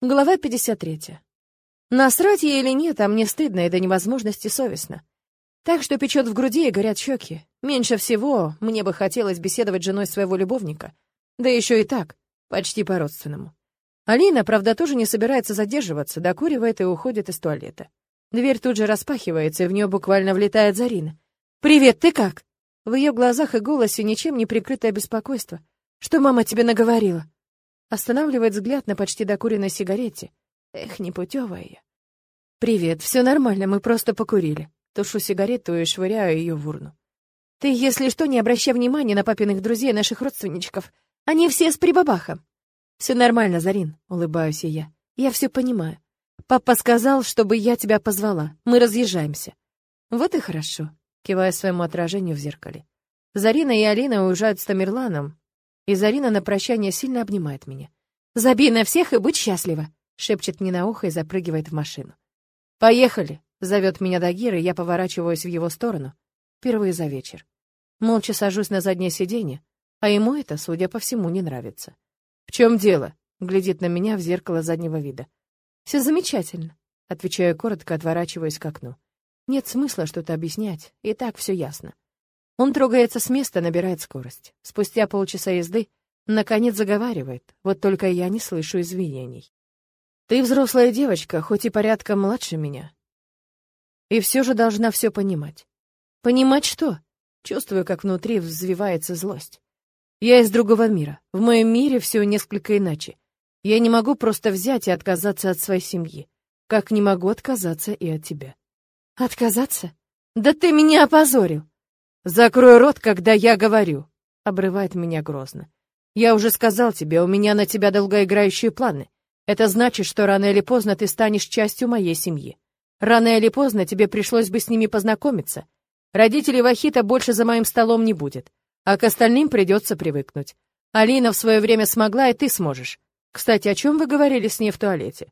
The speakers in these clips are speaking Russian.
Глава 53. Насрать ей или нет, а мне стыдно и до невозможности совестно. Так что печет в груди и горят щеки. Меньше всего мне бы хотелось беседовать с женой своего любовника. Да еще и так, почти по-родственному. Алина, правда, тоже не собирается задерживаться, докуривает и уходит из туалета. Дверь тут же распахивается, и в нее буквально влетает Зарина. «Привет, ты как?» В ее глазах и голосе ничем не прикрытое беспокойство. «Что мама тебе наговорила?» Останавливает взгляд на почти докуренной сигарете. Эх, непутевая я. «Привет, все нормально, мы просто покурили». Тушу сигарету и швыряю ее в урну. «Ты, если что, не обращай внимания на папиных друзей, наших родственничков. Они все с прибабахом». «Все нормально, Зарин», — улыбаюсь я. «Я все понимаю. Папа сказал, чтобы я тебя позвала. Мы разъезжаемся». «Вот и хорошо», — кивая своему отражению в зеркале. Зарина и Алина уезжают с Тамерланом, и Зарина на прощание сильно обнимает меня. «Забей на всех и будь счастлива!» — шепчет мне на ухо и запрыгивает в машину. «Поехали!» — зовет меня Дагир, и я поворачиваюсь в его сторону. Впервые за вечер. Молча сажусь на заднее сиденье, а ему это, судя по всему, не нравится. «В чем дело?» — глядит на меня в зеркало заднего вида. «Все замечательно», — отвечаю коротко, отворачиваясь к окну. Нет смысла что-то объяснять, и так все ясно. Он трогается с места, набирает скорость. Спустя полчаса езды, наконец заговаривает, вот только я не слышу извинений. Ты взрослая девочка, хоть и порядком младше меня. И все же должна все понимать. Понимать что? Чувствую, как внутри взвивается злость. Я из другого мира. В моем мире все несколько иначе. Я не могу просто взять и отказаться от своей семьи. Как не могу отказаться и от тебя. Отказаться? Да ты меня опозорил! «Закрой рот, когда я говорю», — обрывает меня грозно. «Я уже сказал тебе, у меня на тебя долгоиграющие планы. Это значит, что рано или поздно ты станешь частью моей семьи. Рано или поздно тебе пришлось бы с ними познакомиться. Родителей Вахита больше за моим столом не будет, а к остальным придется привыкнуть. Алина в свое время смогла, и ты сможешь. Кстати, о чем вы говорили с ней в туалете?»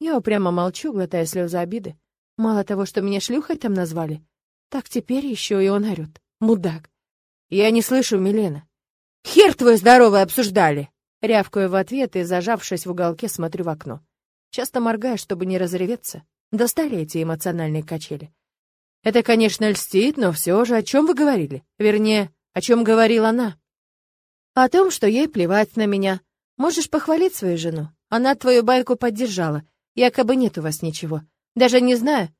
Я упрямо молчу, глотая слезы обиды. Мало того, что меня шлюхой там назвали, так теперь еще и он орет. Мудак. Я не слышу, Милена. Хер твой здоровый обсуждали. Рявкаю в ответ и, зажавшись в уголке, смотрю в окно. Часто моргаю, чтобы не разреветься. Достали эти эмоциональные качели. Это, конечно, льстит, но все же о чем вы говорили? Вернее, о чем говорила она? О том, что ей плевать на меня. Можешь похвалить свою жену. Она твою байку поддержала. Якобы нет у вас ничего. Даже не знаю,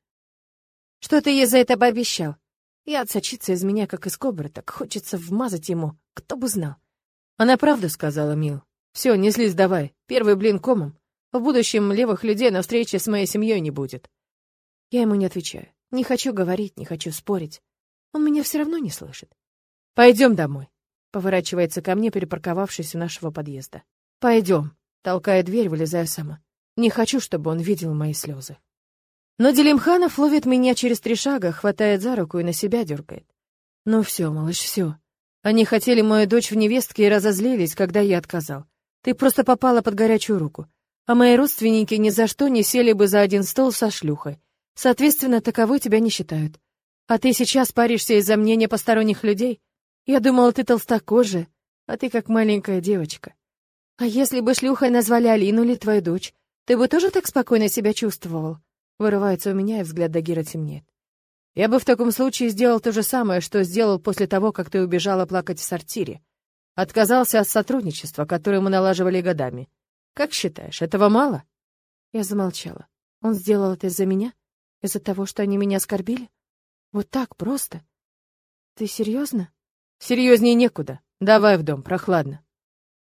что ты ей за это пообещал. И отсочиться из меня, как из кобры, так хочется вмазать ему, кто бы знал. Она правду сказала, Мил. Все, не злись давай, первый блин комом. В будущем левых людей на встрече с моей семьей не будет. Я ему не отвечаю. Не хочу говорить, не хочу спорить. Он меня все равно не слышит. Пойдем домой. Поворачивается ко мне, перепарковавшись у нашего подъезда. Пойдем. Толкая дверь, вылезаю сама. Не хочу, чтобы он видел мои слезы. Но Делимханов ловит меня через три шага, хватает за руку и на себя дергает. Ну все, малыш, все. Они хотели мою дочь в невестке и разозлились, когда я отказал. Ты просто попала под горячую руку. А мои родственники ни за что не сели бы за один стол со шлюхой. Соответственно, таковой тебя не считают. А ты сейчас паришься из-за мнения посторонних людей? Я думала, ты толстокожая, а ты как маленькая девочка. А если бы шлюхой назвали Алину или твою дочь, ты бы тоже так спокойно себя чувствовал? Вырывается у меня, и взгляд Дагира темнеет. Я бы в таком случае сделал то же самое, что сделал после того, как ты убежала плакать в сортире. Отказался от сотрудничества, которое мы налаживали годами. Как считаешь, этого мало? Я замолчала. Он сделал это из-за меня? Из-за того, что они меня оскорбили? Вот так просто? Ты серьезно? Серьезнее некуда. Давай в дом, прохладно.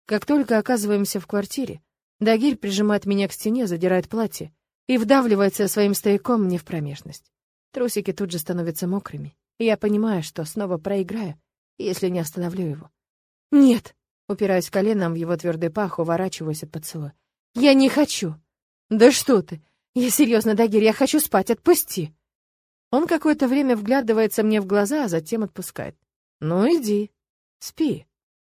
Как только оказываемся в квартире, Дагирь прижимает меня к стене, задирает платье и вдавливается своим стояком мне в промежность. Трусики тут же становятся мокрыми, и я понимаю, что снова проиграю, если не остановлю его. «Нет!» — упираюсь коленом в его твердый пах, уворачиваюсь от поцелуя. «Я не хочу!» «Да что ты! Я серьезно, Дагир, я хочу спать, отпусти!» Он какое-то время вглядывается мне в глаза, а затем отпускает. «Ну, иди, спи».